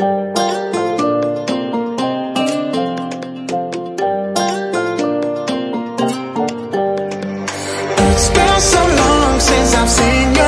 It's been so long since I've seen your